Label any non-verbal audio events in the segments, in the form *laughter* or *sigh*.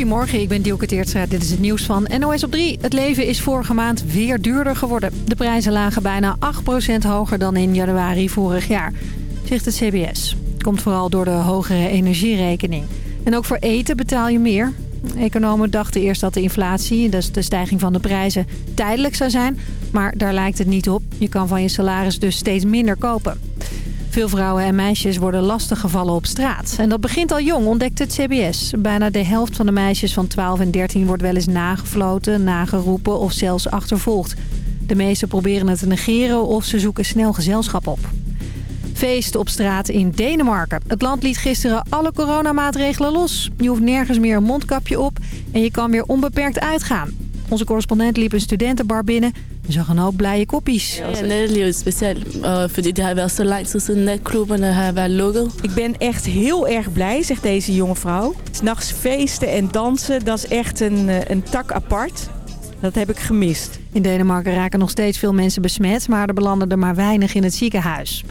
Goedemorgen, ik ben Dielke Teertstra. Dit is het nieuws van NOS op 3. Het leven is vorige maand weer duurder geworden. De prijzen lagen bijna 8% hoger dan in januari vorig jaar, zegt het CBS. Komt vooral door de hogere energierekening. En ook voor eten betaal je meer. Economen dachten eerst dat de inflatie, dus de stijging van de prijzen, tijdelijk zou zijn. Maar daar lijkt het niet op. Je kan van je salaris dus steeds minder kopen. Veel vrouwen en meisjes worden lastiggevallen op straat. En dat begint al jong, ontdekt het CBS. Bijna de helft van de meisjes van 12 en 13 wordt wel eens nagefloten, nageroepen of zelfs achtervolgd. De meesten proberen het te negeren of ze zoeken snel gezelschap op. Feest op straat in Denemarken. Het land liet gisteren alle coronamaatregelen los. Je hoeft nergens meer een mondkapje op en je kan weer onbeperkt uitgaan. Onze correspondent liep een studentenbar binnen en zag een hoop blije koppies. Ja, er litt spesielt, uh, fordi det har vært så lang tid siden natklubberne har vært lukket. Ik ben echt heel erg blij, zegt deze jonge vrouw. S'nachts feesten en dansen, dat is echt een, eh, een tak apart. Dat heb ik gemist. In Denemarken raken nog steeds veel mensen besmet, maar er belanden er maar weinig in het ziekenhuis.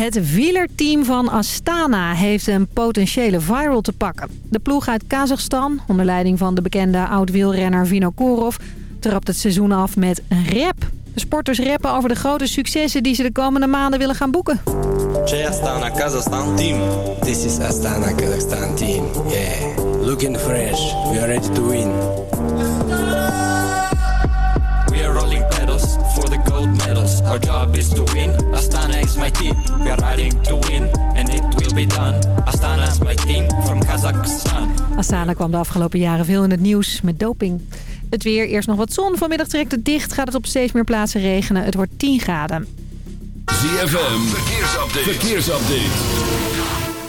Het wielerteam van Astana heeft een potentiële viral te pakken. De ploeg uit Kazachstan, onder leiding van de bekende oud-wielrenner Vinokourov... trapt het seizoen af met een rap. De sporters rappen over de grote successen die ze de komende maanden willen gaan boeken. Jay Astana Kazakhstan team. This is Astana Kazakhstan team. Yeah, looking fresh. We are ready to win. Our job is to win. Astana is my team. We are riding to win and it will be done. Astana is my team from Kazakhstan. Astana kwam de afgelopen jaren veel in het nieuws met doping. Het weer, eerst nog wat zon. Vanmiddag trekt het dicht, gaat het op steeds meer plaatsen regenen. Het wordt 10 graden. ZFM, verkeersupdate. verkeersupdate.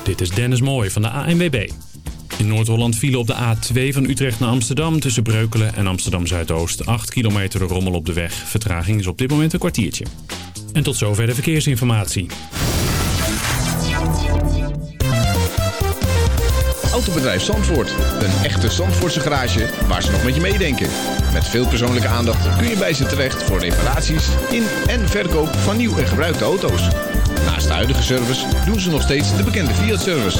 Dit is Dennis Mooij van de ANWB. In Noord-Holland vielen op de A2 van Utrecht naar Amsterdam... tussen Breukelen en Amsterdam-Zuidoost. 8 kilometer rommel op de weg. Vertraging is op dit moment een kwartiertje. En tot zover de verkeersinformatie. Autobedrijf Zandvoort. Een echte Zandvoortse garage waar ze nog met je meedenken. Met veel persoonlijke aandacht kun je bij ze terecht voor reparaties in en verkoop van nieuw en gebruikte auto's. Naast de huidige service doen ze nog steeds de bekende Fiat-service.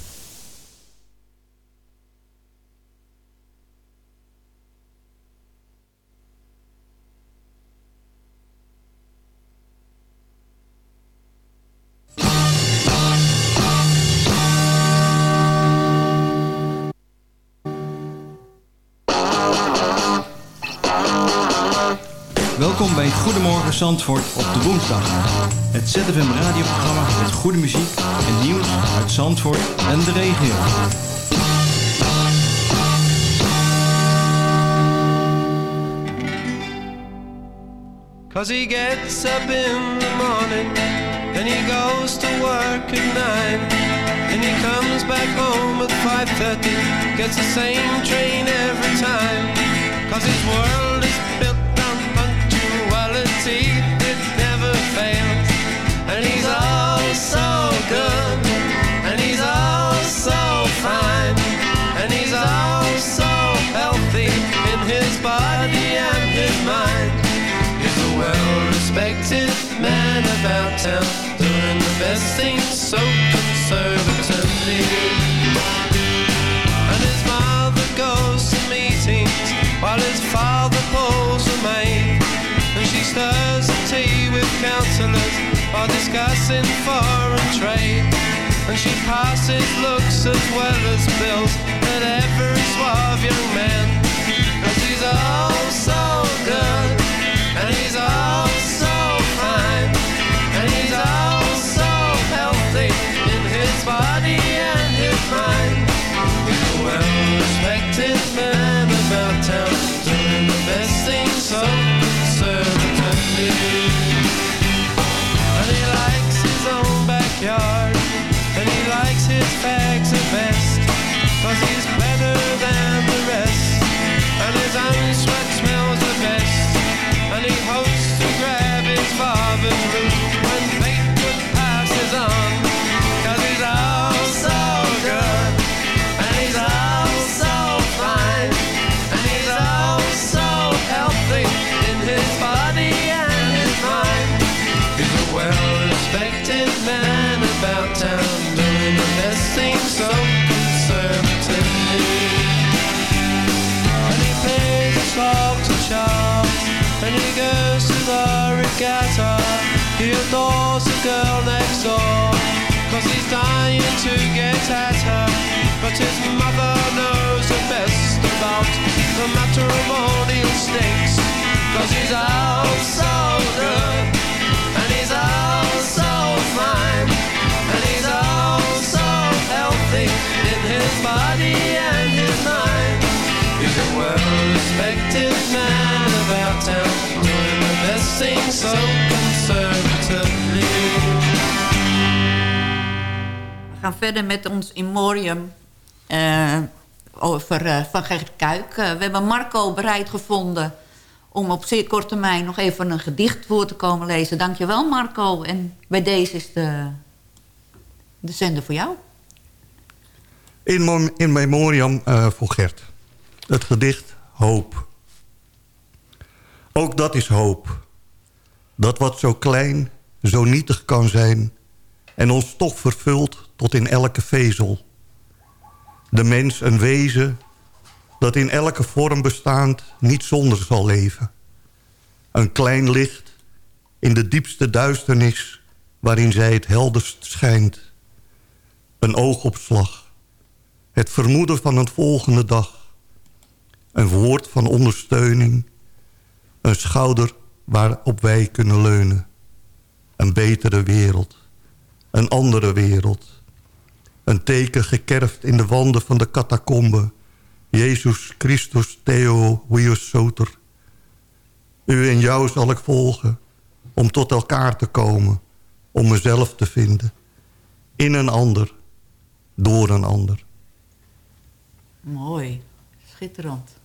Zandvoort op de woensdag. Het ZFM radioprogramma met goede muziek en nieuws uit Zandvoort en de regio. Cause he gets up in the morning Then he goes to work at nine Then he comes back home at 5.30 Gets the same train every time Cause his world is built about town. Doing the best things so conservatively. And his mother goes to meetings While his father pulls a maid. And she stirs the tea with counsellors While discussing foreign trade. And she passes looks as well as bills At every suave young man. And she's all so good And he's all He adores the girl next door, cause he's dying to get at her. So conservatively. We gaan verder met ons Imorium eh over eh, Van Gert Kuik. Eh, we hebben Marco bereid gevonden om op zeer korte termijn nog even een gedicht voor te komen lezen. Dankjewel Marco. En bij deze is de, de zender voor jou. In, in memoriam eh, voor Gert. Het gedicht Hoop. Ook dat is hoop. Dat wat zo klein, zo nietig kan zijn... en ons toch vervult tot in elke vezel. De mens een wezen dat in elke vorm bestaand... niet zonder zal leven. Een klein licht in de diepste duisternis... waarin zij het helderst schijnt. Een oogopslag het vermoeden van een volgende dag. Een woord van ondersteuning. Een schouder waarop wij kunnen leunen. Een betere wereld. Een andere wereld. Een teken gekerfd in de wanden van de catacombe. Jezus Christus Theo Huius Soter. U en jou zal ik volgen. Om tot elkaar te komen. Om mezelf te vinden. In een ander. Door een ander. Mooi. Schitterend.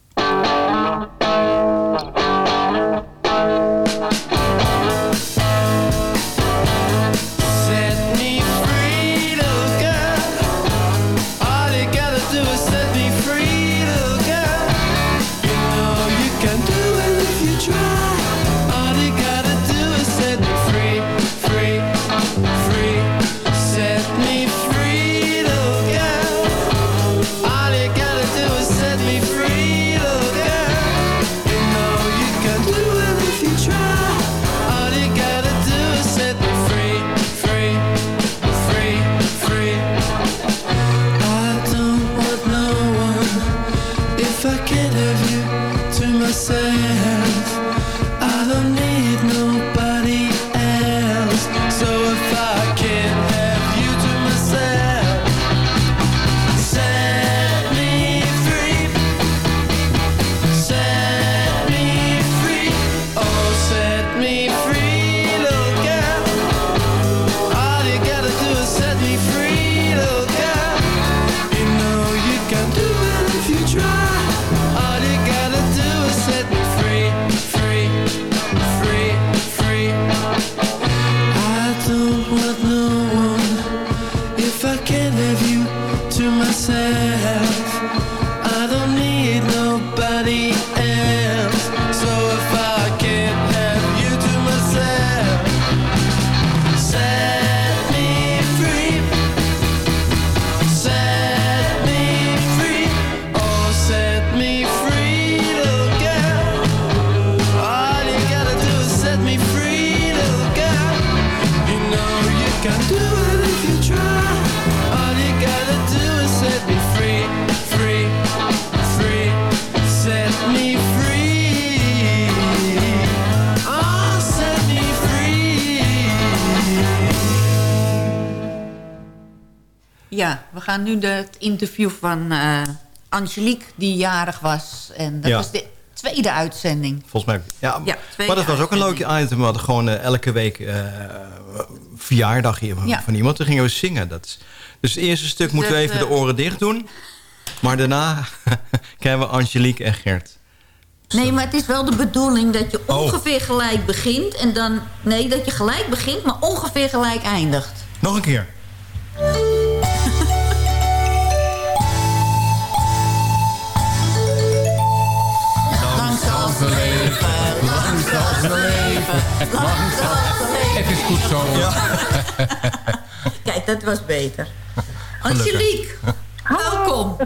Ja, we gaan nu de, het interview van eh, Angelique, die jarig was. En dat Ja. was de tweede uitzending. Volgens mij. Ja, maar dat was ook een leuk item. We hadden gewoon eh, elke week eh verjaardag hier Ja. van iemand. Toen gingen we zingen. Dat is, dus het eerste stuk moeten we dat, even de oren dicht doen. Maar daarna *laughs* krijgen we Angelique en Gert. Nee, maar het is wel de bedoeling dat je Oh. ongeveer gelijk begint. En dan, nee, dat je gelijk begint, maar ongeveer gelijk eindigt. Nog een keer. Het *laughs* is goed zo. *laughs* Kijk, dat was beter. Angelique, welkom.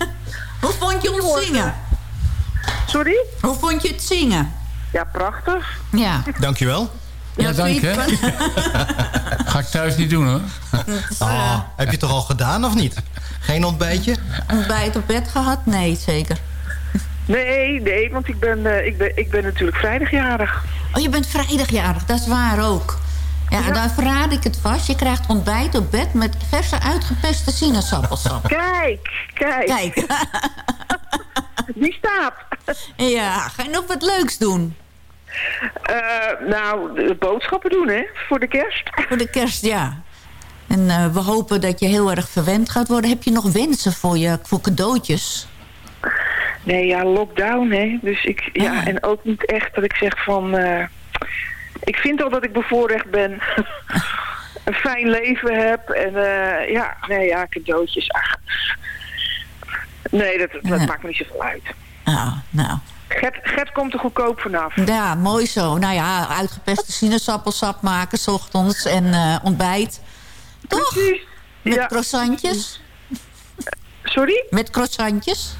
*laughs* Hoe vond je ons zingen? Sorry? Hoe vond je het zingen? Ja, prachtig. Ja. Dankjewel. Ja, dank hè. Ga ik thuis niet doen hoor. Ah, heb je het toch al gedaan of niet? Geen ontbijtje? Ontbijt op bed gehad? Nee, zeker. Nee, nee, want ik ben, eh, ik ben, ik ben natuurlijk vrijdagjarig. Oh, je bent vrijdagjarig, dat is waar ook. Ja, daar verraad ik het vast. Je krijgt ontbijt op bed met verse uitgepeste sinaasappelsap. *laughs* Kijk, kijk. Kijk. *laughs* Die staat. Ja, ga je nog wat leuks doen? Eh, nou, boodschappen doen, hè, voor de kerst. Voor de kerst, ja. En eh, we hopen dat je heel erg verwend gaat worden. Heb je nog wensen voor, je, voor cadeautjes? Nee, ja, lockdown, hè. Dus ik, ja, Ah. en ook niet echt dat ik zeg van... eh, ik vind al dat ik bevoorrecht ben. *laughs* een fijn leven heb. En eh, ja, nee, ja, cadeautjes. Ach. Nee, dat, dat Ja. maakt me niet zoveel uit. Nou, nou. Gert, Gert komt er goedkoop vanaf. Ja, mooi zo. Nou ja, uitgepeste sinaasappelsap maken, s ochtends en eh, ontbijt. Toch? Met croissantjes. Sorry? Met croissantjes.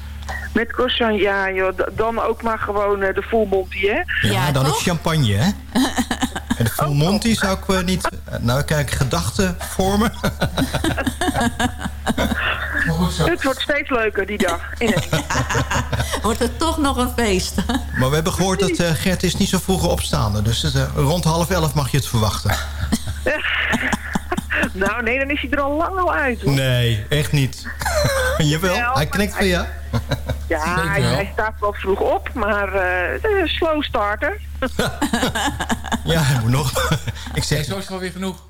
Met croissant, ja joh. Dan ook maar gewoon eh, de full monty, hè? Ja, dan ook champagne, hè? *laughs* En de full monty zou ik eh, niet... Nou, kijk, gedachten vormen. *laughs* Het wordt steeds leuker die dag. *laughs* Wordt het toch nog een feest. Maar we hebben gehoord dat eh, Gert is niet zo vroeg opstaande. Dus eh, rond half elf mag je het verwachten. *laughs* nou, nee, dan is hij er al lang al uit, hoor. Nee, echt niet. *laughs* Jawel, Wel, hij knikt voor je. *laughs* Ja, hij, staat wel vroeg op, maar eh, het is een slow starter. Ja, hij moet nog. Ik zeg... zo is het wel weer genoeg.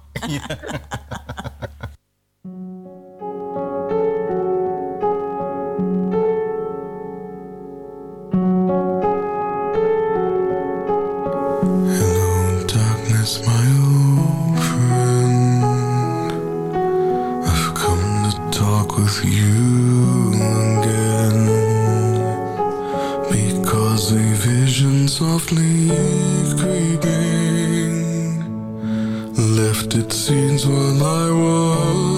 Darkness, my with you again. Because a vision softly creeping left its scenes while I was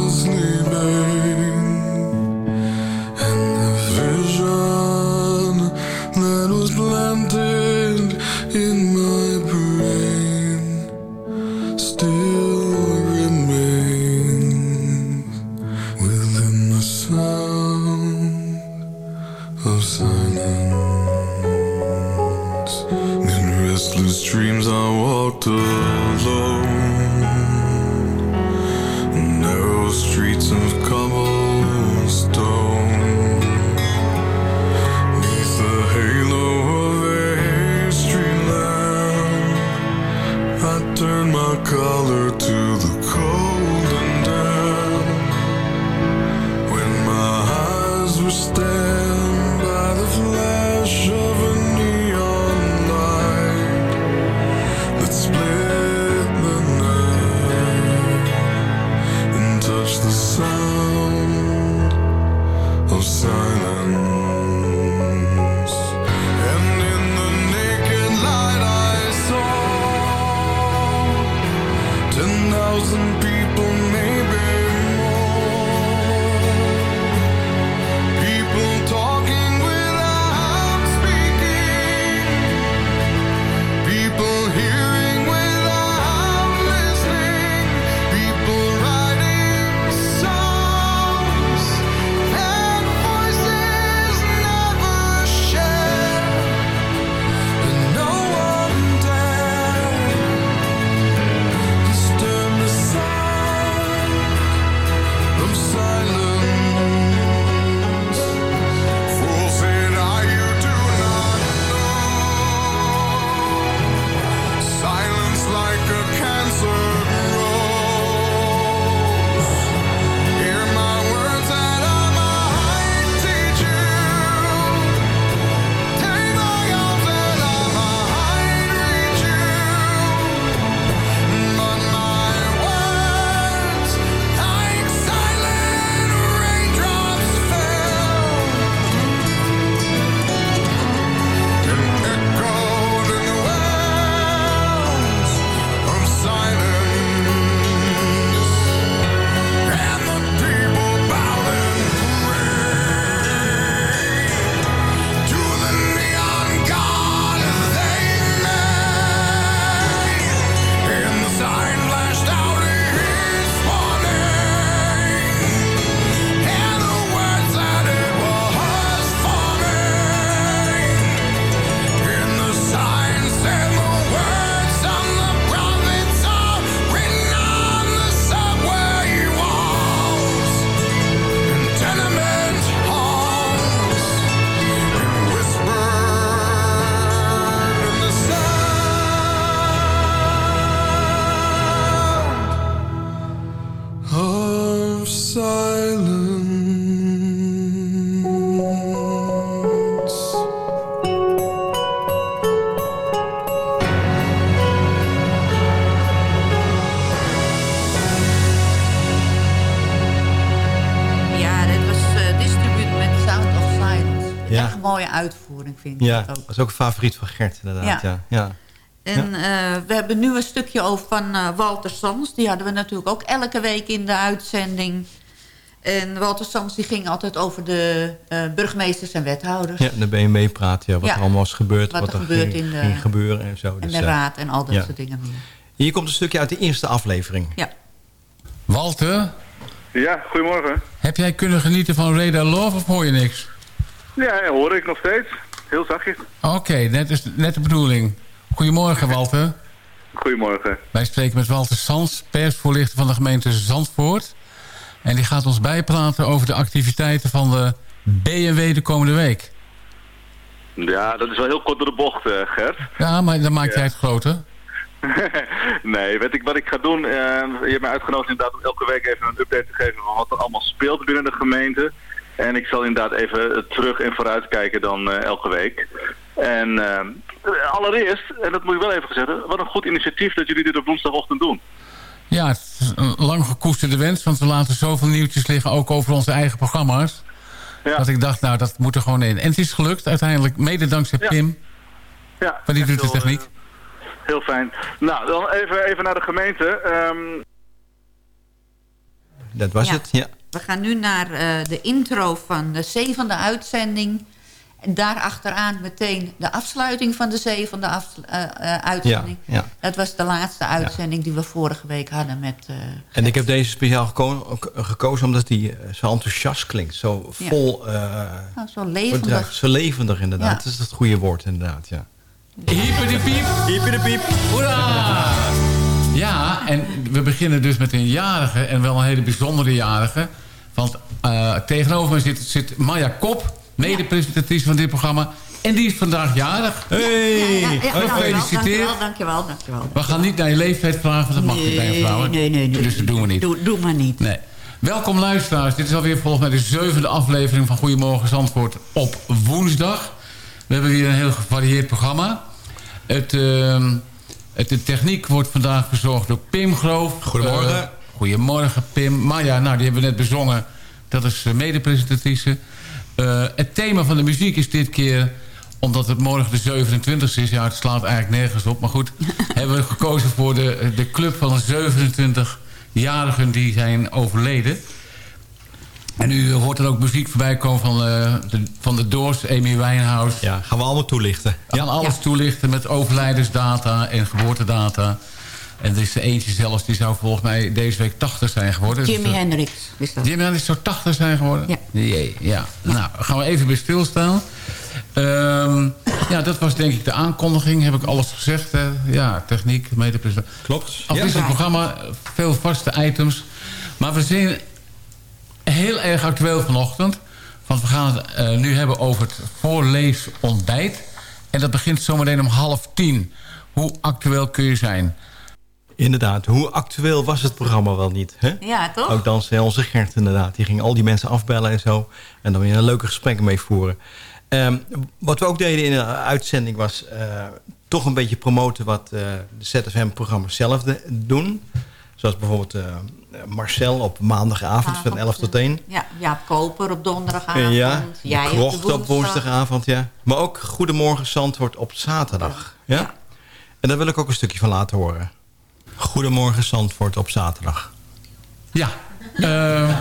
vind Ja, dat ook. dat is ook een favoriet van Gert, inderdaad. Ja. Ja. Ja. En eh, we hebben nu een stukje over van eh, Walter Sans. Die hadden we natuurlijk ook elke week in de uitzending. En Walter Sans die ging altijd over de eh, burgemeesters en wethouders. Ja, de BMW praat, ja, wat Ja, er allemaal is gebeurd. wat Wat, er gebeurt ging, in de- ging gebeuren en zo. En Dus, de raad en al dat ja. soort dingen meer. Hier komt een stukje uit de eerste aflevering. Ja. Walter, Ja, goedemorgen. heb jij kunnen genieten van Radar Love of hoor je niks? Ja, ja, hoor ik nog steeds. Heel zachtjes. Oké, net, is, net de bedoeling. Goedemorgen Walter. Goedemorgen. Wij spreken met Walter Sans, persvoorlichter van de gemeente Zandvoort. En die gaat ons bijpraten over de activiteiten van de BMW de komende week. Ja, dat is wel heel kort door de bocht, eh, Gert. Ja, maar dan maak jij het groter. *laughs* nee, weet ik wat ik ga doen? Eh, je hebt mij uitgenodigd inderdaad om elke week even een update te geven van wat er allemaal speelt binnen de gemeente. En ik zal inderdaad even terug en vooruit kijken dan eh, elke week. En eh, allereerst, en dat moet ik wel even gezegd hebben, wat een goed initiatief dat jullie dit op woensdagochtend doen. Ja, het is een lang gekoesterde wens, want we laten zoveel nieuwtjes liggen, ook over onze eigen programma's. Dat ik dacht, nou, dat moet er gewoon in. En het is gelukt, uiteindelijk, mede dankzij Pim. Ja, Maar die doet de heel, techniek. eh, heel fijn. Nou, dan even, even naar de gemeente. Ehm, Dat was Ja. het, ja. We gaan nu naar eh, de intro van de zevende uitzending. En daarachteraan meteen de afsluiting van de zevende eh, eh, uitzending. Ja, ja. Dat was de laatste uitzending die we vorige week hadden met... eh, En ik heb deze speciaal geko- gekozen omdat die zo enthousiast klinkt. Zo Ja. vol... eh, nou, zo levendig. bedrijf- Zo levendig inderdaad. Ja. Dat is het goede woord inderdaad, ja. Hyper de piep. Hyper de piep. Hoera! Ja, en we beginnen dus met een jarige en wel een hele bijzondere jarige. Want eh, tegenover me zit, zit Maya Kop, mede-presentatrice van dit programma. En die is vandaag jarig. Hey! Ja, ja, dankjewel, Gefeliciteerd. dankjewel, dankjewel, dankjewel. We gaan niet naar je leeftijd vragen, want dat mag niet bij een vrouw. nee, nee, nee. Dus dat doen we niet. Doe, doe maar niet. Nee. Welkom luisteraars. Dit is alweer volgens mij de zevende aflevering van Goedemorgen Zandvoort op woensdag. We hebben weer een heel gevarieerd programma. Het, ehm, het, de techniek wordt vandaag verzorgd door Pim Groof. Goedemorgen. Eh, goedemorgen Pim. Maya, nou die hebben we net bezongen. Dat is uh, mede-presentatrice. Eh, het thema van de muziek is dit keer omdat het morgen de 27e is. Ja, het slaat eigenlijk nergens op. Maar goed, *laughs* hebben we gekozen voor de, de club van 27-jarigen die zijn overleden. En u hoort er ook muziek voorbij komen van, eh, de, van de Doors, Amy Winehouse. Ja, gaan we allemaal toelichten. We gaan alles toelichten met overlijdensdata en geboortedata. En er is er eentje zelfs, die zou volgens mij deze week 80 zijn geworden. Jimi Dus, eh, Hendrix is dat. Jimi Hendrix zou 80 zijn geworden? Ja. Jee, ja. Nou, gaan we even bij stilstaan. Ehm, ja, dat was denk ik de aankondiging. Heb ik alles gezegd? hè? Ja, techniek, medepresentatie. Klopt. Afwisselend Ja. programma, veel vaste items. Maar we zijn heel erg actueel vanochtend. Want we gaan het eh, nu hebben over het voorleesontbijt. En dat begint zometeen om half tien. Hoe actueel kun je zijn? Inderdaad, hoe actueel was het programma wel niet? Hè? Ja, toch? Ook dankzij onze Gert inderdaad. Die ging al die mensen afbellen en zo. En dan weer een leuke gesprekken mee voeren. Ehm, wat we ook deden in de uitzending was... eh, toch een beetje promoten wat eh, de ZFM-programma's zelf de- doen. Zoals bijvoorbeeld eh, Marcel op maandagavond van 11 tot 1. Ja, Jaap Koper op donderdagavond. Ja, Jij de op op woensdag. woensdagavond, ja. Maar ook Goedemorgen Zandvoort op zaterdag. Ja? En daar wil ik ook een stukje van laten horen. Goedemorgen Zandvoort op zaterdag. Ja, eh,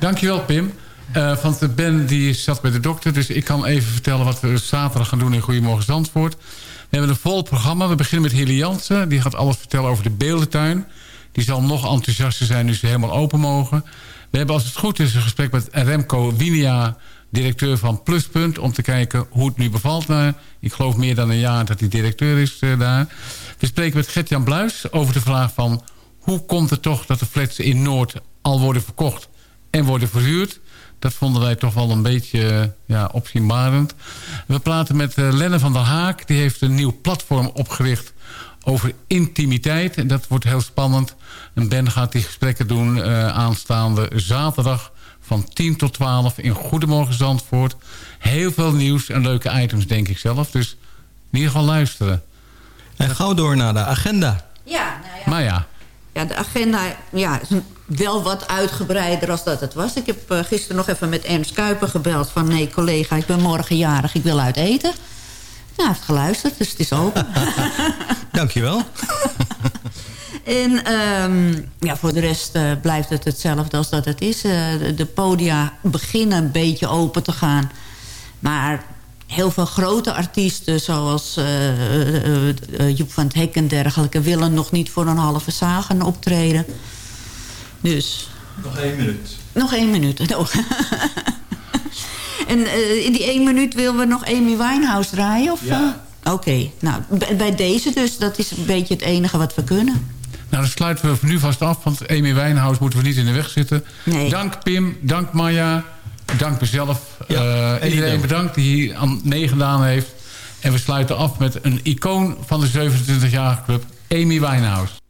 dankjewel Pim. Eh want Ben die zat bij de dokter, dus ik kan even vertellen... wat we zaterdag gaan doen in Goedemorgen Zandvoort. We hebben een vol programma. We beginnen met Hilly Jansen. Die gaat alles vertellen over de beeldentuin. Die zal nog enthousiaster zijn nu ze helemaal open mogen. We hebben als het goed is een gesprek met Remco Winia... directeur van Pluspunt, om te kijken hoe het nu bevalt. Ik geloof meer dan een jaar dat hij directeur is eh, daar. We spreken met Gert-Jan Bluis over de vraag van... hoe komt het toch dat de flats in Noord al worden verkocht en worden verhuurd? Dat vonden wij toch wel een beetje eh, ja, opzienbarend. We praten met eh, Lenne van der Haak. Die heeft een nieuw platform opgericht over intimiteit. En dat wordt heel spannend. En Ben gaat die gesprekken doen eh, aanstaande zaterdag van 10 tot 12 in Goedemorgen Zandvoort. Heel veel nieuws en leuke items, denk ik zelf. Dus in ieder geval luisteren. En gauw door naar de agenda. Ja, nou ja. Maar ja, ja, de agenda ja, is wel wat uitgebreider als dat het was. Ik heb uh, gisteren nog even met Ernst Kuiper gebeld... van nee, collega, ik ben morgen jarig, ik wil uit eten. Nou, hij heeft geluisterd, dus het is open. *laughs* Dankjewel. *laughs* En um, ja, voor de rest uh, blijft het hetzelfde als dat het is. Uh, de, de, podia beginnen een beetje open te gaan. Maar heel veel grote artiesten... zoals uh, Joep van het Hek en dergelijke... willen nog niet voor een halve zaal gaan optreden. Dus... Nog één minuut. Nog één minuut. *laughs* Oh. en in die één minuut willen we nog Amy Winehouse draaien? Of, ja. Oké, okay. nou, bij deze dus. Dat is een beetje het enige wat we kunnen. Nou, dan sluiten we nu vast af, want Amy Wijnhuis moeten we niet in de weg zitten. Nee. Dank Pim, dank Maya, dank mezelf. Ja, uh, iedereen bedankt die hier aan meegedaan heeft. En we sluiten af met een icoon van de 27-jarige club, Amy Wijnhuis.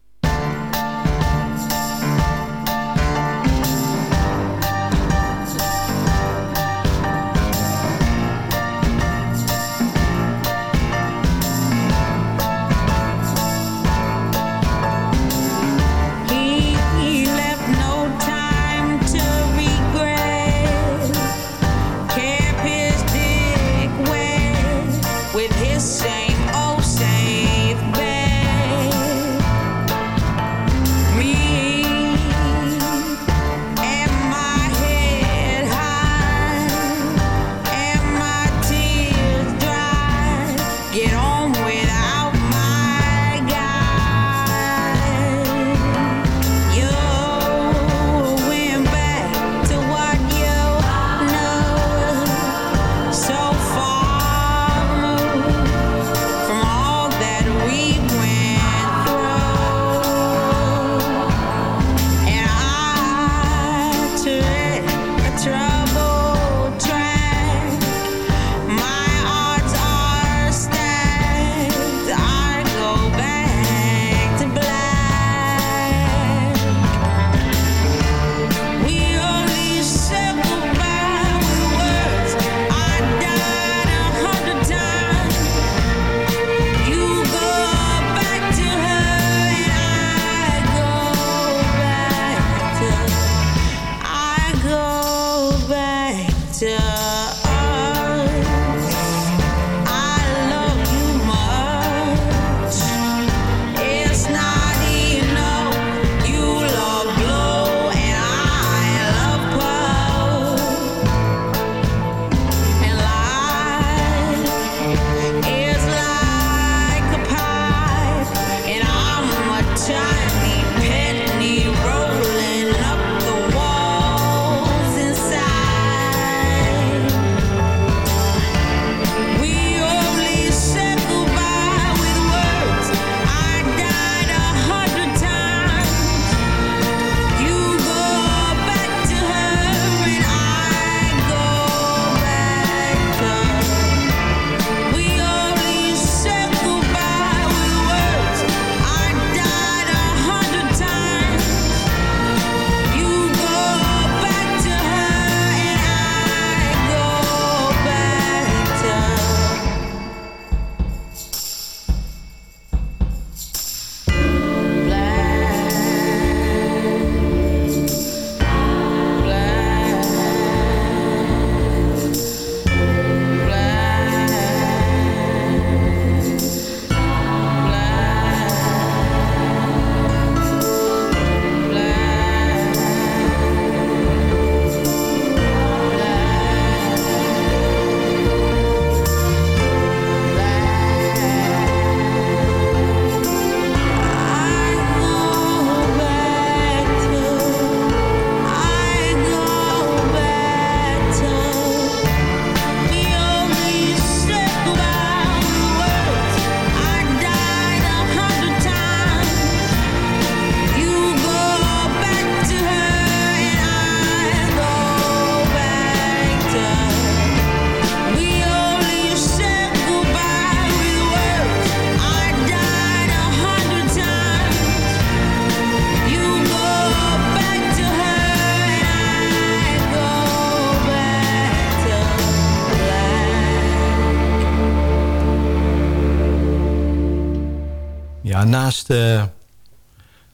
Naast uh,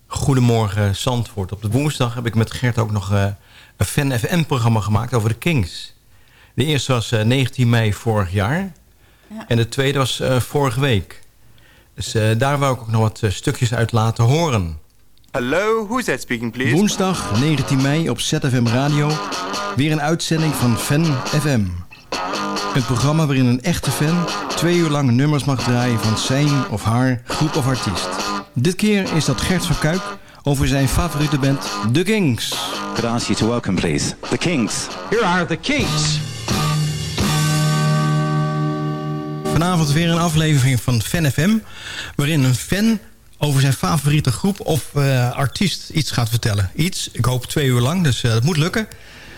Goedemorgen Zandvoort. Op de woensdag heb ik met Gert ook nog eh, een Fan FM-programma gemaakt over de Kings. De eerste was eh, 19 mei vorig jaar. En de tweede was eh, vorige week. Dus eh, daar wou ik ook nog wat eh, stukjes uit laten horen. Hello, who's that speaking, please? Woensdag 19 mei op ZFM Radio. Weer een uitzending van Fan FM. Een programma waarin een echte fan twee uur lang nummers mag draaien van zijn of haar groep of artiest. Dit keer is dat Gert van Kuik over zijn favoriete band The Kings. Could I ask you to welcome, please, the Kings. Here are the Kings. Vanavond weer een aflevering van Fan FM... waarin een fan over zijn favoriete groep of eh, artiest iets gaat vertellen. Iets, ik hoop twee uur lang, dus eh, dat moet lukken.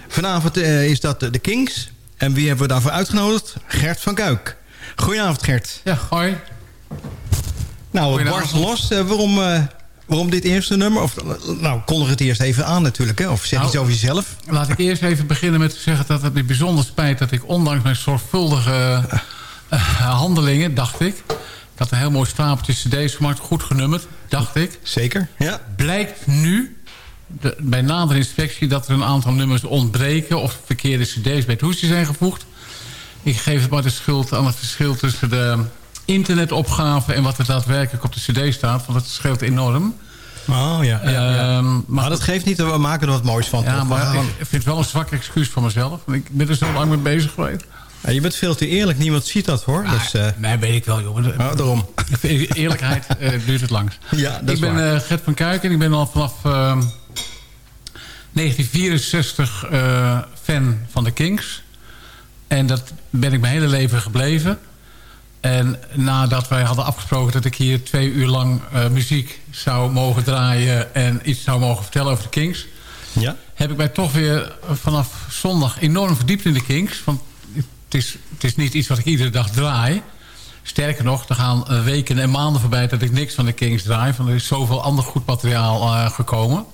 Vanavond eh, is dat de Kings. En wie hebben we daarvoor uitgenodigd? Gert van Kuik. Goedenavond, Gert. Ja, hoi. Nou, barst los. Eh, waarom, eh, waarom dit eerste nummer? Of, nou, kondig het eerst even aan natuurlijk. Hè? Of zeg Nou, iets over jezelf. Laat ik eerst even beginnen met te zeggen dat het me bijzonder spijt... dat ik ondanks mijn zorgvuldige eh, *laughs* handelingen, dacht ik... ik had een heel mooi stapeltje cd's gemaakt, goed genummerd, dacht ik. Zeker, ja. Blijkt nu, de, bij nadere inspectie... dat er een aantal nummers ontbreken... of verkeerde cd's bij het hoesje zijn gevoegd. Ik geef het maar de schuld aan het verschil tussen de internetopgave... en wat er daadwerkelijk op de cd staat, want dat scheelt enorm. Oh ja. ja, ja. Ehm, maar dat geeft niet, we maken er wat moois van. Ja, toch? Maar ik vind het wel een zwak excuus voor mezelf. Ik ben er zo lang mee bezig geweest. Ja, je bent veel te eerlijk, niemand ziet dat hoor. dus, eh, Nee, weet ik wel, jongen. Oh, daarom. Eerlijkheid *laughs* eh, duurt het langst. Ja, dat ik is ben waar. eh, Gert van Kuik en ik ben al vanaf ehm, 1964 eh, fan van de Kings. En dat ben ik mijn hele leven gebleven. En nadat wij hadden afgesproken dat ik hier twee uur lang eh, muziek zou mogen draaien... en iets zou mogen vertellen over de Kings... Ja. heb ik mij toch weer vanaf zondag enorm verdiept in de Kings. Want het is, het is niet iets wat ik iedere dag draai. Sterker nog, er gaan eh, weken en maanden voorbij dat ik niks van de Kings draai. Want er is zoveel ander goed materiaal eh, gekomen.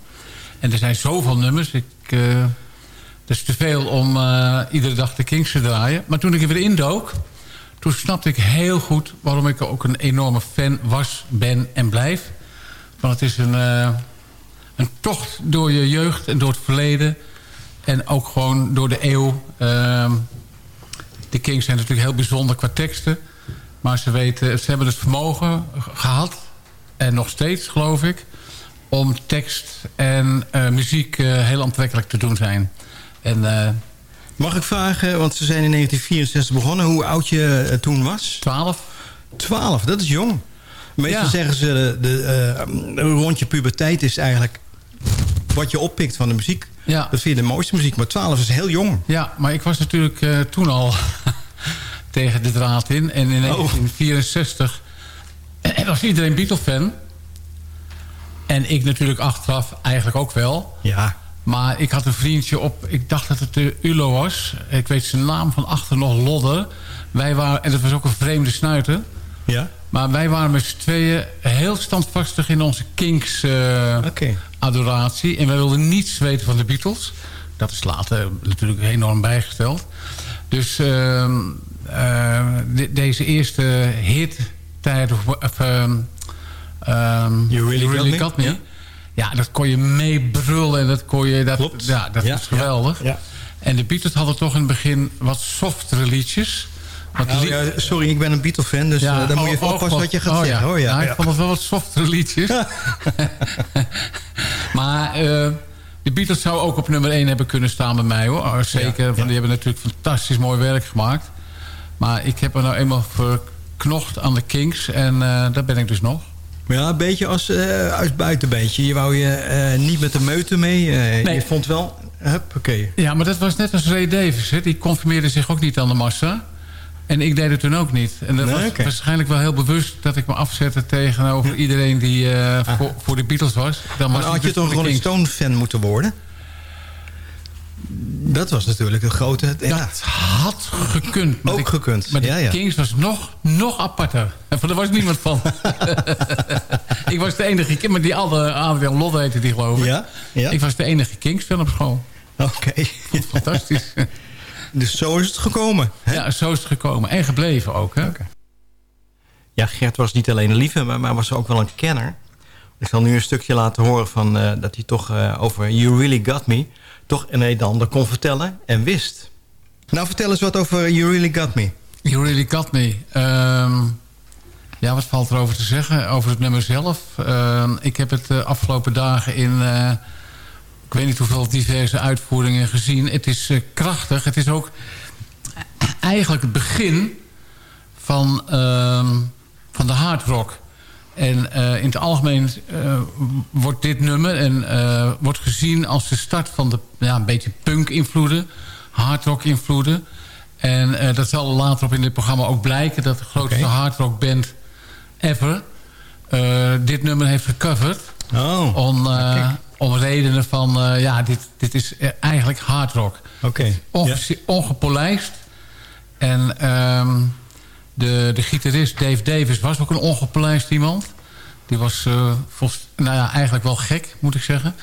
En er zijn zoveel nummers. Ik, eh, het is te veel om iedere dag de Kings te draaien. Maar toen ik er weer indook... toen snapte ik heel goed waarom ik ook een enorme fan was, ben en blijf. Want het is een, eh, een tocht door je jeugd en door het verleden. En ook gewoon door de eeuw. Ehm, de Kings zijn natuurlijk heel bijzonder qua teksten. Maar ze, weten, ze hebben het vermogen gehad. En nog steeds, geloof ik. Om tekst en eh, muziek eh, heel aantrekkelijk te doen zijn. En, Mag ik vragen, want ze zijn in 1964 begonnen... hoe oud je eh, toen was? 12. 12, dat is jong. Meestal Ja. zeggen ze, de, de, eh, rond je puberteit is eigenlijk... wat je oppikt van de muziek. Ja. Dat vind je de mooiste muziek. Maar 12 is heel jong. Ja, maar ik was natuurlijk eh, toen al *laughs* tegen de draad in. En in 1964 *clears throat* was iedereen Beatle-fan. En ik natuurlijk achteraf eigenlijk ook wel. Ja. Maar ik had een vriendje op, ik dacht dat het de ULO was. Ik weet zijn naam van achter nog, Lodder. Wij waren, en dat was ook een vreemde snuiter. Ja. Maar wij waren met z'n tweeën heel standvastig in onze Kings eh, adoratie. En wij wilden niets weten van de Beatles. Dat is later natuurlijk enorm bijgesteld. Dus ehm, eh, de- deze eerste hit tijd of, ehm, ehm, You Really Got Me, Me. ja. Ja, dat kon je meebrullen. En dat kon je, dat, Ja, dat Ja, was geweldig. ja, ja. En de Beatles hadden toch in het begin wat softere liedjes. Wat Nou, li- ja, sorry, ik ben een Beatle-fan, dus eh, dan moet je even oh, oppassen God. wat je gaat Oh, zeggen. Ja. Hoor, ja. Ik vond het wel wat softere liedjes. *laughs* maar eh, de Beatles zou ook op nummer 1 hebben kunnen staan bij mij. hoor. Oh, Zeker, want die hebben natuurlijk fantastisch mooi werk gemaakt. Maar ik heb er nou eenmaal verknocht aan de Kings. En eh, daar ben ik dus nog. Ja, een beetje als, eh als buitenbeentje. Je wou je eh, niet met de meute mee. eh, Nee. Je vond wel... Hup, oké. Ja, maar dat was net als Ray Davis. Hè. Die conformeerde zich ook niet aan de massa. En ik deed het toen ook niet. En dat Nee, was waarschijnlijk wel heel bewust dat ik me afzette tegenover iedereen die eh, voor, voor de Beatles was. Dan was had je dus toch de Rolling. Stone fan moeten worden? Dat was natuurlijk een grote... Ja. Dat had gekund. Maar Ook de, gekund, Maar de ja, ja. Kings was nog, nog aparter. En daar was niemand van. *laughs* ik was de enige... kind, Maar die andere Adrian Lodde heette die geloof ik. Ja, ja. Ik was de enige Kings fan op school. Oké. Fantastisch. *laughs* Dus zo is het gekomen. Ja, zo is het gekomen. En gebleven ook. Hè? Ja, Gert was niet alleen een liefhebber, maar was ook wel een kenner. Ik zal nu een stukje laten horen van, eh, dat hij toch eh, over You Really Got Me... toch een en ander kon vertellen en wist. Nou, vertel eens wat over You Really Got Me. You Really Got Me. Ehm, ja, wat valt er over te zeggen? Over het nummer zelf. Ehm, ik heb het de afgelopen dagen in... eh, ik weet niet hoeveel diverse uitvoeringen gezien. Het is eh, krachtig. Het is ook eigenlijk het begin van, ehm, van de hard rock. En eh, in het algemeen eh, wordt dit nummer en, eh, wordt gezien als de start van de ja, een beetje punk-invloeden, hardrock-invloeden. En dat zal later op in dit programma ook blijken dat de grootste Oké. hardrock-band ever dit nummer heeft gecoverd. Oh, om, om redenen van, ja, dit, dit is eigenlijk hardrock. Oké. Onge- Ongepolijst. En ehm, de, de gitarist Dave Davis was ook een ongepolijst iemand. Die was volgens, nou ja, eigenlijk wel gek, moet ik zeggen.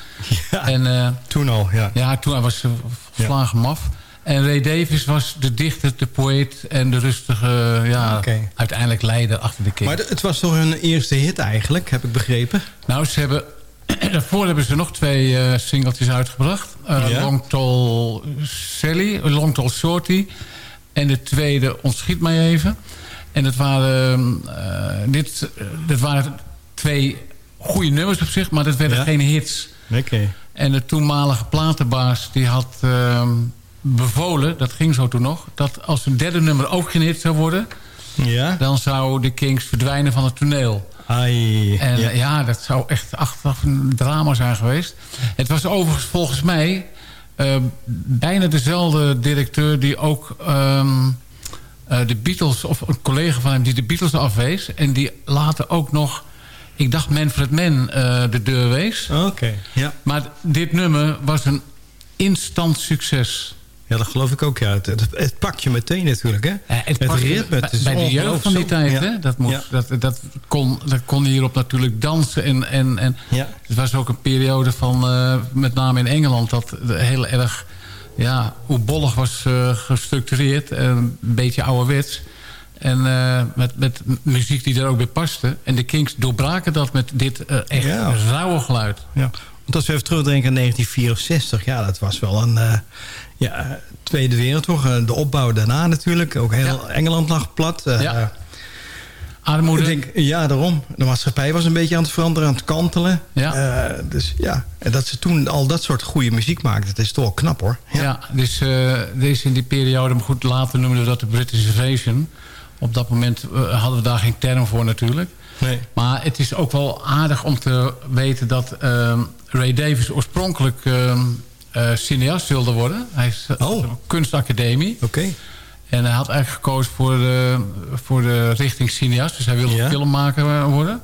en, eh, toen al, ja. Ja, toen hij was uh, volslagen maf. En Ray Davis was de dichter, de poëet en de rustige, ja, uiteindelijk leider achter de King. Maar het was toch hun eerste hit eigenlijk, heb ik begrepen? Nou, ze hebben... *clears throat* Daarvoor hebben ze nog twee eh singeltjes uitgebracht. Ja? Long Tall Sally, Long Tall Shorty. En de tweede Ontschiet mij even. En het waren, eh, dit, eh, dit waren twee goede nummers op zich, maar dat werden Ja? geen hits. Oké. En de toenmalige platenbaas die had ehm, bevolen, dat ging zo toen nog... dat als een derde nummer ook geen hit zou worden... Ja? dan zou de Kings verdwijnen van het toneel. Ai, En ja. ja. dat zou echt achteraf een drama zijn geweest. Het was overigens volgens mij eh, bijna dezelfde directeur... die ook ehm, eh, de Beatles, of een collega van hem... die de Beatles afwees. En die later ook nog, ik dacht Manfred Mann, eh, de deur wees. Oké, ja. Maar dit nummer was een instant succes. Ja, dat geloof ik ook, ja. Het, het, het pakt je meteen natuurlijk, hè? het het ritme, het bij, is bij de jeugd van die tijd, hè? Dat, moet, Ja. dat, dat, kon, dat kon hierop natuurlijk dansen. En, en, en Ja. Het was ook een periode van, eh, met name in Engeland... dat heel erg ja, oebollig was eh, gestructureerd. en Een beetje ouderwets. En eh, met, met muziek die er ook bij paste. En de Kings doorbraken dat met dit eh, echt Ja. rauwe geluid. Ja. Want als we even terugdenken aan 1964... ja, dat was wel een eh, ja, Tweede Wereldoorlog. De opbouw daarna natuurlijk. Ook heel Engeland lag plat. Ja. Armoede. Ik denk, ja, daarom. De maatschappij was een beetje aan het veranderen, aan het kantelen. Ja. Eh, dus ja, en dat ze toen al dat soort goede muziek maakten... dat is toch wel knap, hoor. Ja, dus eh, is in die periode, maar goed, later noemden we dat de British Invasion. Op dat moment eh, hadden we daar geen term voor natuurlijk. Nee. Maar het is ook wel aardig om te weten dat ehm, Ray Davis oorspronkelijk ehm, eh, cineast wilde worden. Hij is op een kunstacademie. Oké. En hij had eigenlijk gekozen voor de, voor de richting cineast. Dus hij wilde Ja. filmmaker eh, worden.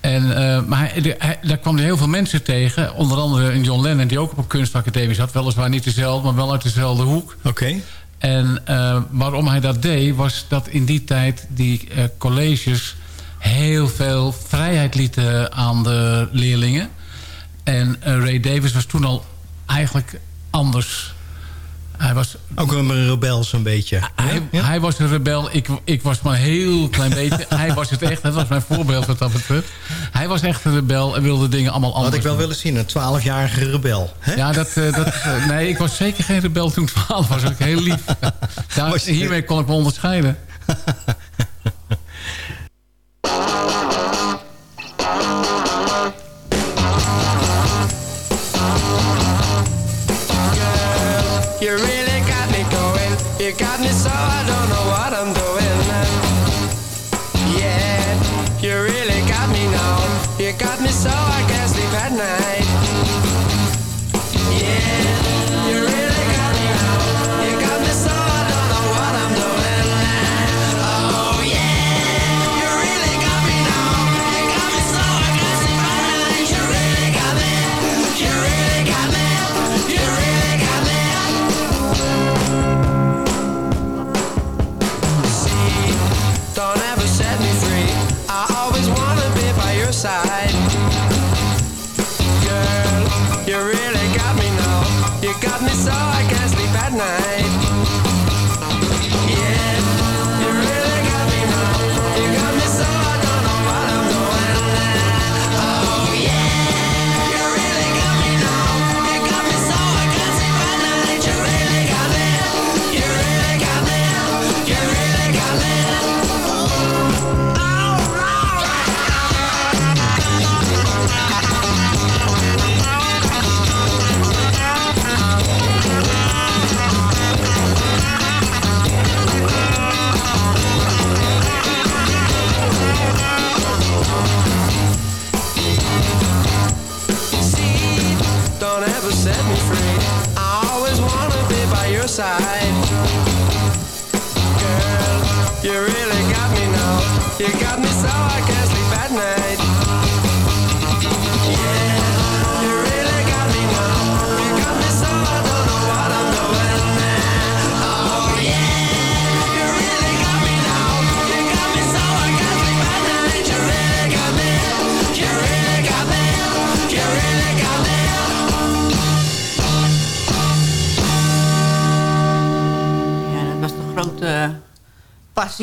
En, eh, maar hij, daar kwam hij heel veel mensen tegen. Onder andere een John Lennon die ook op een kunstacademie zat. Weliswaar niet dezelfde, maar wel uit dezelfde hoek. Oké. En eh, waarom hij dat deed, was dat in die tijd die colleges heel veel vrijheid lieten aan de leerlingen. En Ray Davis was toen al eigenlijk anders. Hij was, Ook een rebel zo'n beetje. hij, hij was een rebel, ik, ik was maar een heel klein beetje. *laughs* hij was het echt, dat was mijn voorbeeld wat dat betreft. Hij was echt een rebel en wilde dingen allemaal anders Had ik wel willen zien, een 12-jarige rebel. Hè? Ja, dat, eh, dat, eh, nee, ik was zeker geen rebel toen ik 12 was. Ook heel lief. *laughs* Daar, hiermee kon ik me onderscheiden. *laughs*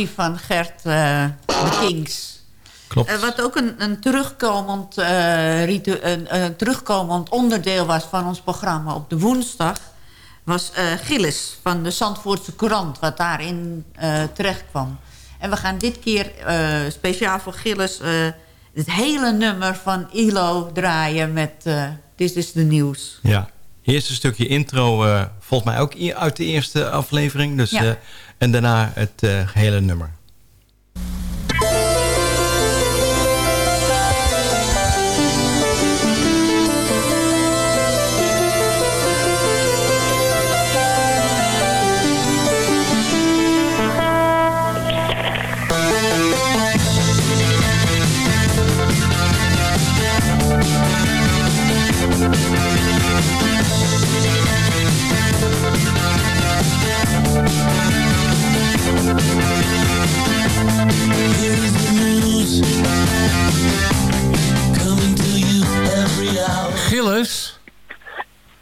van Gert eh, de Kings. Klopt. Eh, wat ook een, een, terugkomend, eh, een, een terugkomend onderdeel was van ons programma op de woensdag... was Gilles van de Zandvoortse Courant, wat daarin terecht kwam. En we gaan dit keer speciaal voor Gilles... het hele nummer van ILO draaien met This is the News. Ja. Eerst een stukje intro, volgens mij ook uit de eerste aflevering. Dus, Ja. En daarna het eh, gehele nummer.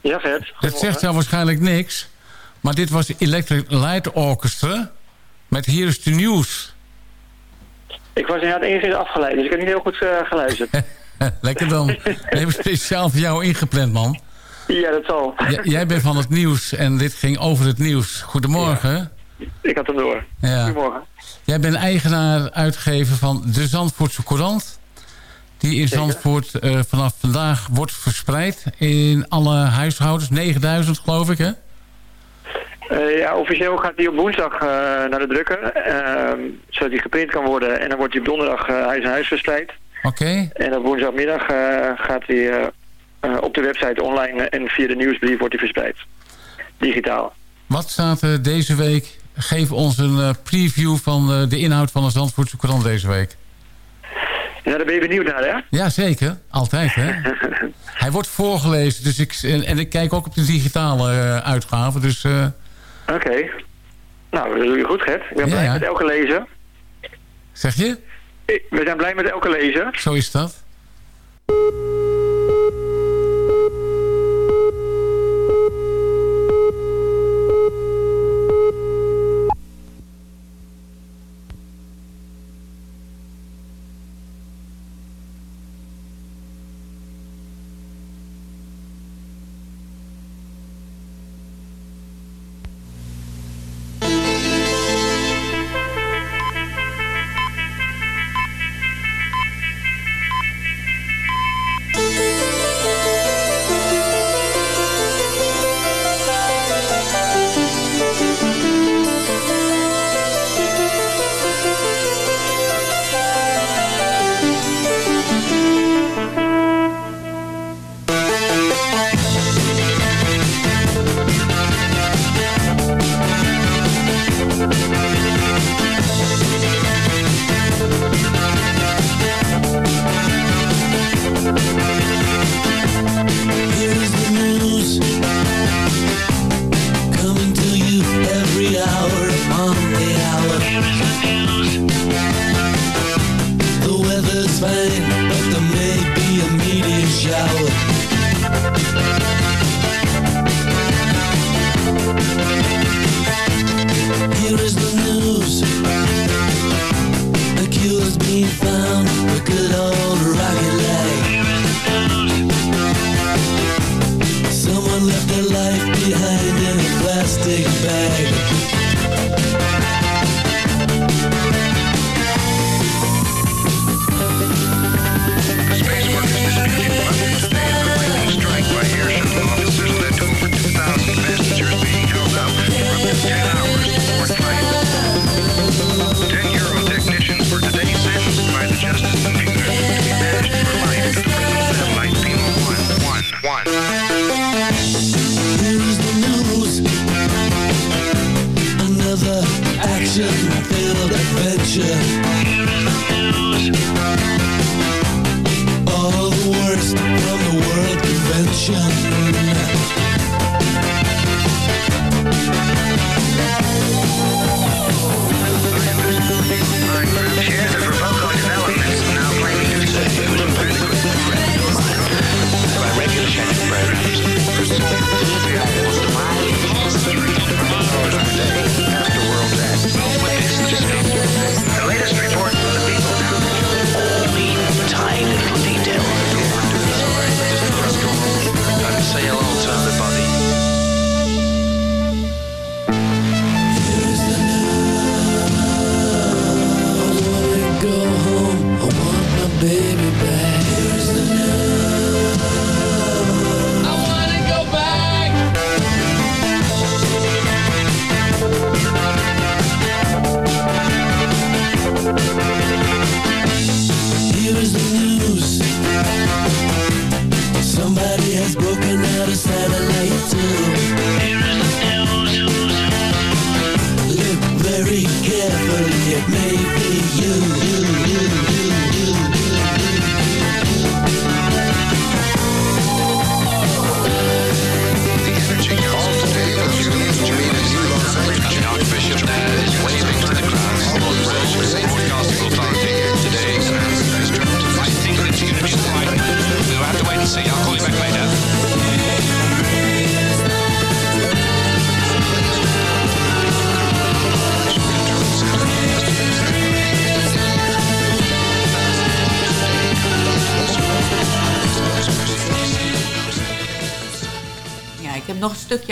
Ja, Gert. dat zegt jou waarschijnlijk niks. Maar dit was Electric Light Orchestra met Hier is de Nieuws. Ik was inderdaad enigszins afgeleid, dus ik heb niet heel goed eh, geluisterd. *laughs* Lekker dan. We hebben speciaal voor jou ingepland, man. ja, dat zal. J- jij bent van het nieuws en dit ging over het nieuws. Goedemorgen. Ik had hem door. Ja. Goedemorgen. Jij bent eigenaar, uitgever van de Zandvoortse Courant. Die in Zeker. Zandvoort eh, vanaf vandaag wordt verspreid in alle huishoudens. 9000 geloof ik, hè? Eh, ja, officieel gaat hij op woensdag eh, naar de drukker, ehm, zodat hij geprint kan worden. En dan wordt hij op donderdag huis aan huis verspreid. Oké. En op woensdagmiddag gaat hij eh, op de website online en via de nieuwsbrief wordt hij verspreid. Digitaal. Wat staat er deze week? Geef ons een preview van de inhoud van de Zandvoortse Courant deze week. Ja, daar ben je benieuwd naar, hè? Jazeker, altijd hè. *laughs* Hij wordt voorgelezen dus ik, en, en ik kijk ook op de digitale eh, uitgave. Dus eh, Oké. Nou, dat doe je goed, Gert. Ik ben Ja, blij ja. met elke lezer. zeg je? We zijn blij met elke lezer. Zo is dat. Very carefully, it may be you,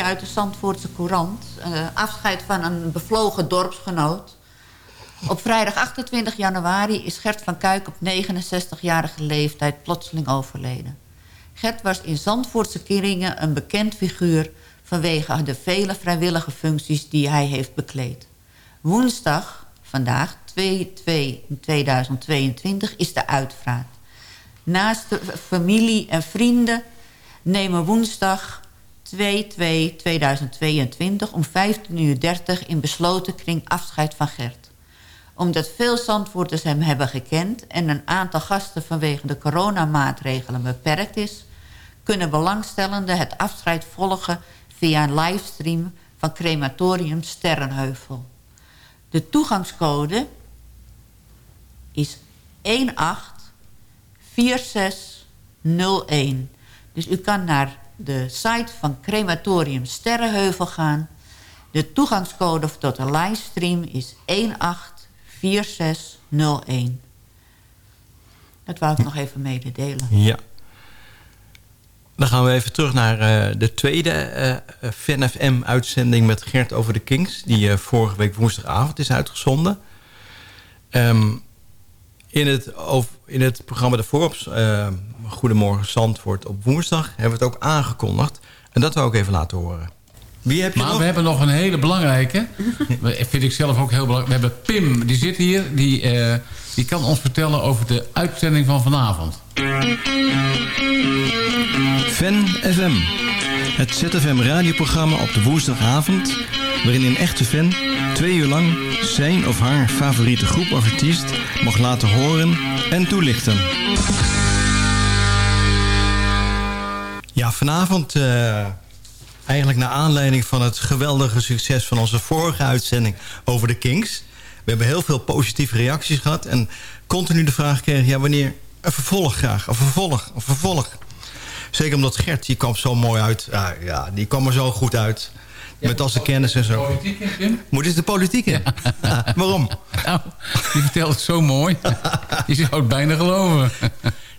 uit de Zandvoortse Courant. Eh, afscheid van een bevlogen dorpsgenoot. Op vrijdag 28 januari is Gert van Kuik op 69-jarige leeftijd plotseling overleden. Gert was in Zandvoortse Keringen een bekend figuur... vanwege de vele vrijwillige functies die hij heeft bekleed. Woensdag, vandaag, 2-2-2022, is de uitvaart. Naast de familie en vrienden nemen woensdag 2-2-2022 om 15.30 uur in besloten kring afscheid van Gert. Omdat veel Zandvoorters hem hebben gekend... en een aantal gasten vanwege de coronamaatregelen beperkt is... kunnen belangstellenden het afscheid volgen via een livestream... van crematorium Sterrenheuvel. De toegangscode is 184601. Dus u kan naar de site van crematorium Sterrenheuvel gaan. De toegangscode tot de livestream is 184601. Dat wou ik nog even mededelen. Ja. Dan gaan we even terug naar eh, de tweede eh FanFM-uitzending met Gert over de Kings... die eh, vorige week woensdagavond is uitgezonden. Ehm, in, het, over, in het programma daarvoor op eh, Goedemorgen Zandvoort op woensdag... hebben we het ook aangekondigd. En dat wou ik even laten horen. Wie heb je maar nog? we hebben nog een hele belangrijke. *laughs* Dat vind ik zelf ook heel belangrijk. We hebben Pim, die zit hier. Die, eh, die kan ons vertellen over de uitzending van vanavond. Fan FM. Het ZFM radioprogramma op de woensdagavond... waarin een echte fan twee uur lang zijn of haar favoriete groep of artiest... mag laten horen en toelichten. Ja, vanavond... eh, eigenlijk naar aanleiding van het geweldige succes... van onze vorige uitzending over de Kings. We hebben heel veel positieve reacties gehad... en continu de vraag gekregen... ja, wanneer een vervolg graag, een vervolg, een vervolg... Zeker omdat Gert, die kwam zo mooi uit. Ja, ja die kwam er zo goed uit. Met al zijn kennis en zo. Politiek in? Moet is de politiek in? waarom? Nou, die vertelt het zo mooi. Je zou het bijna geloven.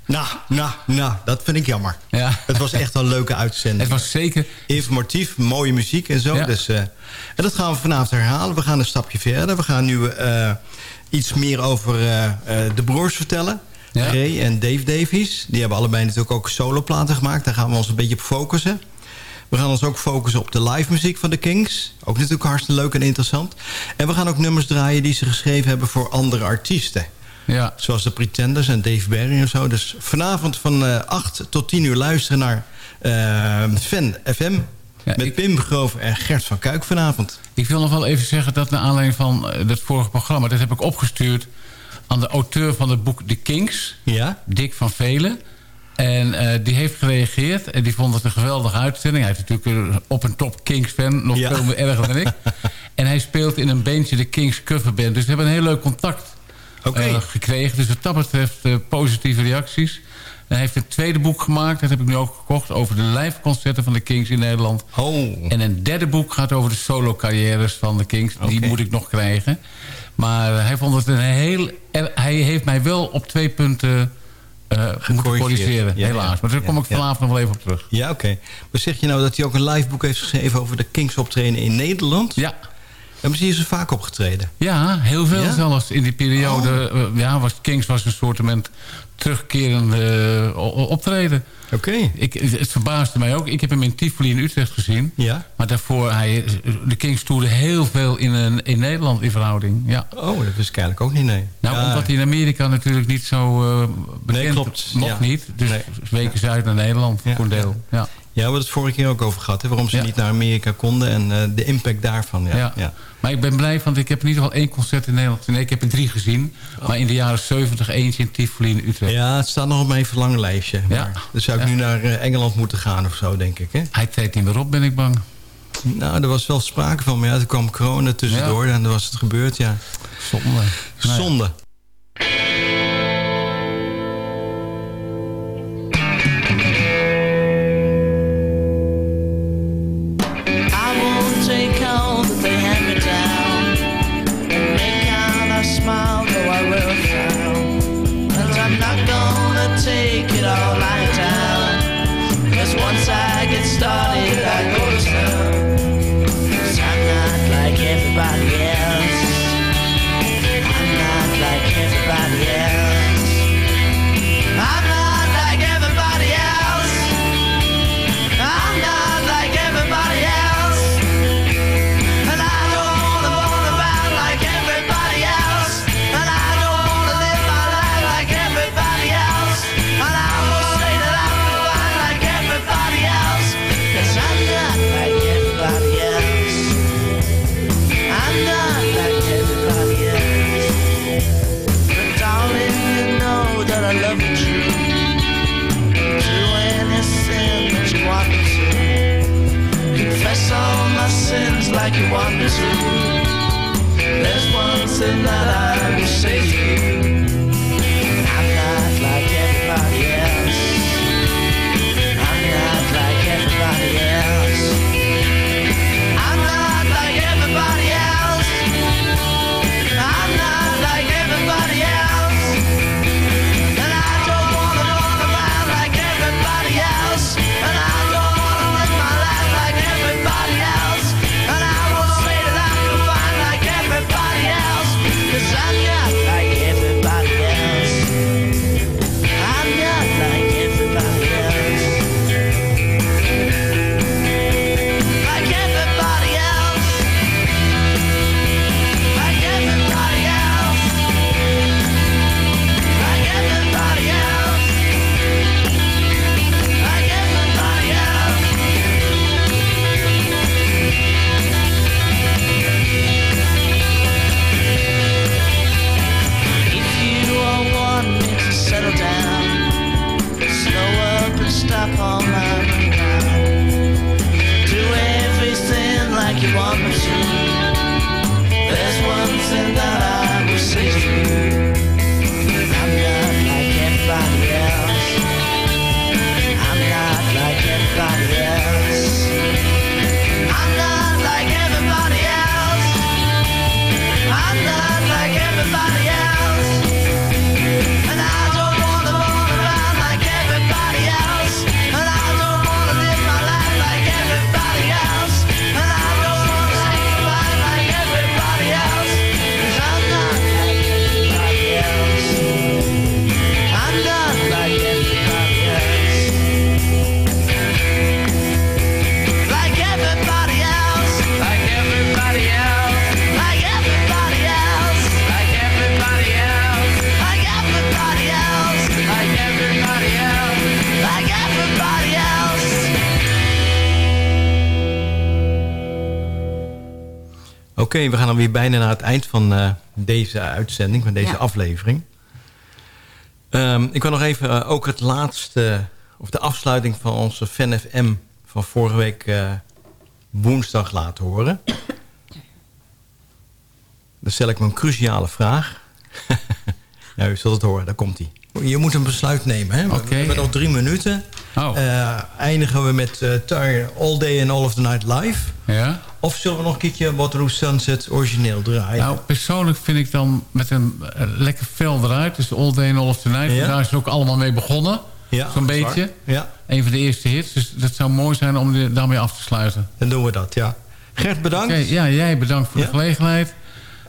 Nou, nou, nou, dat vind ik jammer. Ja. Het was echt een leuke uitzending. Het was zeker... Informatief, mooie muziek en zo. Ja. Dus, eh, en dat gaan we vanavond herhalen. We gaan een stapje verder. We gaan nu eh, iets meer over eh, de broers vertellen. Ja. Ray en Dave Davies. Die hebben allebei natuurlijk ook soloplaten gemaakt. Daar gaan we ons een beetje op focussen. We gaan ons ook focussen op de live muziek van de Kings. Ook natuurlijk hartstikke leuk en interessant. En we gaan ook nummers draaien die ze geschreven hebben voor andere artiesten. Ja. Zoals de Pretenders en Dave Barry en zo. Dus vanavond van eh 8 tot 10 uur luisteren naar eh, Fan FM. Met Pim Groof en Gert van Kuik vanavond. Ik wil nog wel even zeggen dat naar aanleiding van eh, dat vorige programma... dat heb ik opgestuurd aan de auteur van het boek The Kings. Ja? Dick van Velen. En eh, die heeft gereageerd en die vond het een geweldige uitzending. Hij is natuurlijk een op een top Kings-fan, nog Ja. veel meer erger dan ik. *laughs* en hij speelt in een bandje de Kings coverband. Dus we hebben een heel leuk contact eh, gekregen. Dus wat dat betreft eh, positieve reacties. En hij heeft een tweede boek gemaakt, dat heb ik nu ook gekocht... over de live concerten van de Kings in Nederland. Oh. En een derde boek gaat over de solo-carrières van de Kings. Die moet ik nog krijgen. Maar hij vond het een heel... hij heeft mij wel op twee punten eh moeten corrigeren, Ja, helaas. ja. Maar daar kom ik vanavond nog wel even op terug. Ja, oké. Maar zeg je nou dat hij ook een live boek heeft geschreven... over de Kings optreden in Nederland? Ja. En misschien is er vaak opgetreden. Ja, heel veel Ja? zelfs. In die periode eh, ja, was Kings was een soort terugkerende eh, optreden. Oké. Ik, het verbaasde mij ook. Ik heb hem in Tivoli in Utrecht gezien. Ja. Maar daarvoor, hij, de Kings toerden heel veel in, een, in Nederland in verhouding. Ja. Oh, dat wist ik eigenlijk ook niet, nee. Nou, Ja. omdat hij in Amerika natuurlijk niet zo eh bekend Nee, klopt. Nog Ja. niet. Dus weken ze uit naar Nederland voor een deel. Ja. Ja, we hebben het vorige keer ook over gehad. Hè, waarom ze niet naar Amerika konden en eh, de impact daarvan. Ja. Maar ik ben blij, want ik heb in ieder geval één concert in Nederland. Nee, ik heb er drie gezien. Maar in de jaren 70 eentje in Tivoli in Utrecht. Ja, het staat nog op mijn verlanglijstje. Ja. Maar dan zou ik nu naar eh, Engeland moeten gaan of zo, denk ik. Hè? Hij treedt niet meer op, ben ik bang. Nou, er was wel sprake van. Maar ja, er kwam corona tussendoor en dan was het gebeurd, ja. Zonde. Zonde. Started We gaan dan weer bijna naar het eind van eh, deze uitzending, van deze Ja. aflevering. Ehm, ik wil nog even eh, ook het laatste, of de afsluiting van onze Fan FM van vorige week eh, woensdag laten horen. Dan stel ik me een cruciale vraag. *laughs* ja, u zult het horen, daar komt hij. Je moet een besluit nemen. Hè? We- We hebben nog drie minuten. Oh. Eh, eindigen we met eh All Day and All of the Night live? Ja? Of zullen we nog een keertje Waterloo Sunset origineel draaien? Nou, persoonlijk vind ik dan met een eh, lekker vel eruit. Dus All Day and All of the Night. Ja. Daar is het ook allemaal mee begonnen. Ja, Zo'n beetje. Ja. Een van de eerste hits. Dus dat zou mooi zijn om de- daarmee af te sluiten. Dan doen we dat, ja. Gert, bedankt. Ja, jij bedankt voor Ja. de gelegenheid.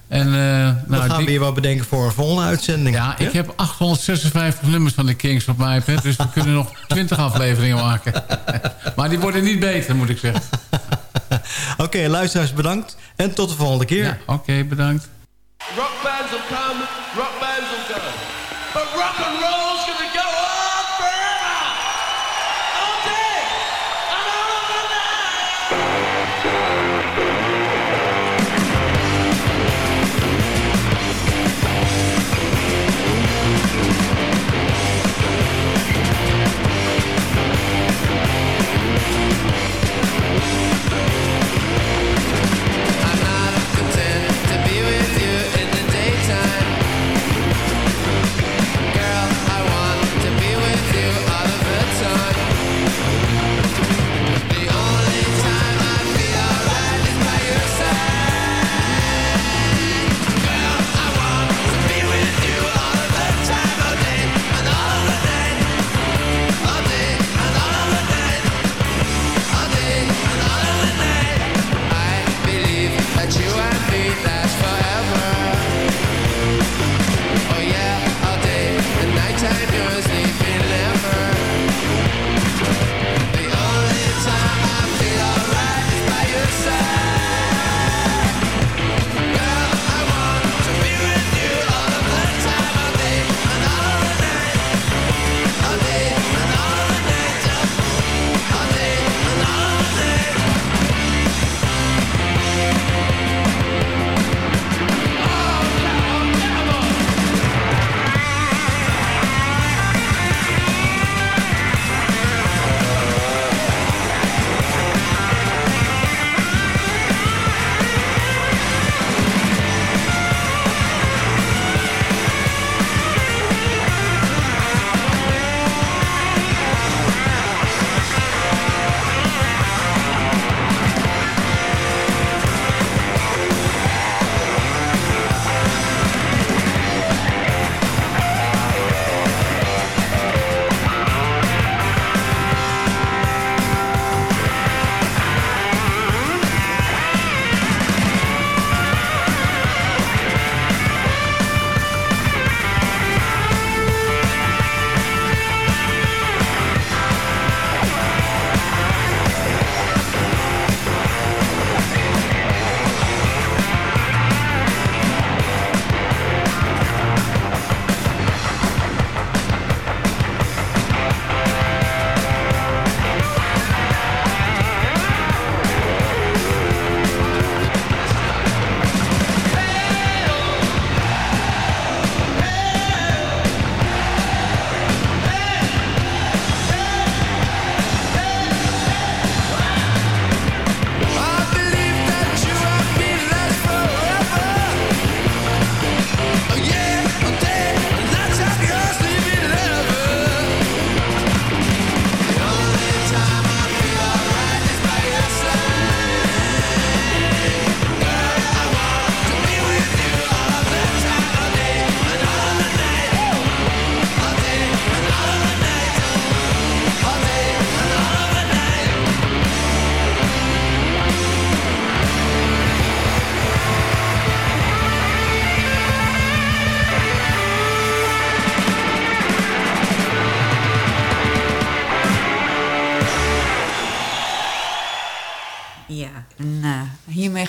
En, eh, we nou, gaan Dick- weer wat bedenken voor een volgende uitzending. Ja, ik heb 856 nummers van de Kings op mijn iPad. Dus we kunnen nog *laughs* 20 afleveringen maken. maar die worden niet beter, moet ik zeggen. *laughs* Oké, luisteraars bedankt. En tot de volgende keer. Ja, Oké, bedankt. Rock bands will come, rock bands will go.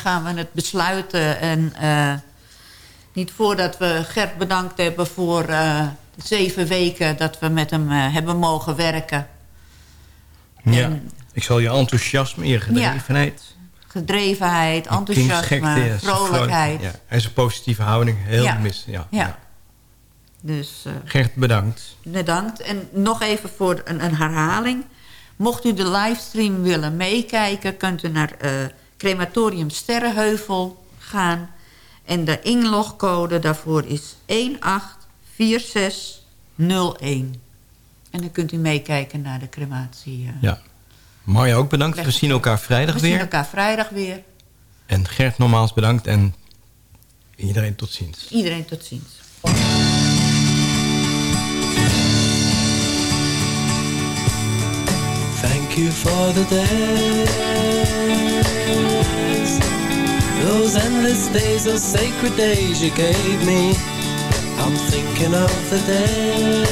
Gaan we het besluiten. En eh, niet voordat we Gert bedankt hebben voor de zeven weken dat we met hem eh, hebben mogen werken. Ja. En- Ik zal je enthousiasme, je gedrevenheid... gedrevenheid, enthousiasme, vrolijkheid. Ja. En zijn positieve houding, heel Ja. mis. Ja. Ja. Dus, Gert, bedankt. bedankt. En nog even voor een, een herhaling. Mocht u de livestream willen meekijken... kunt u naar Crematorium Sterrenheuvel gaan. En de inlogcode daarvoor is 184601. En dan kunt u meekijken naar de crematie. eh. Ja. Marja ook bedankt. We zien elkaar vrijdag We zien weer. elkaar vrijdag weer. En Gert nogmaals bedankt. En iedereen tot ziens. Iedereen tot ziens. You for the days, those endless days, those sacred days you gave me. I'm thinking of the days.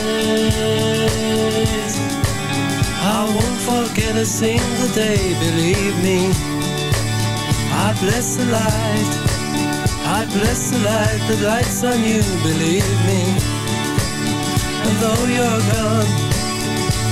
I won't forget a single day, believe me. I bless the light, I bless the light that lights on you, believe me. And though you're gone,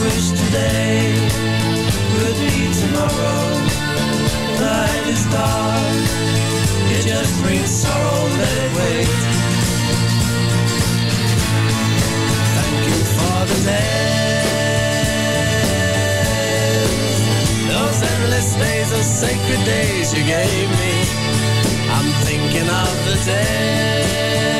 Wish today would be tomorrow. Night is dark, it just brings sorrow, let it wait. Thank you for the days, those endless days, those sacred days you gave me. I'm thinking of the days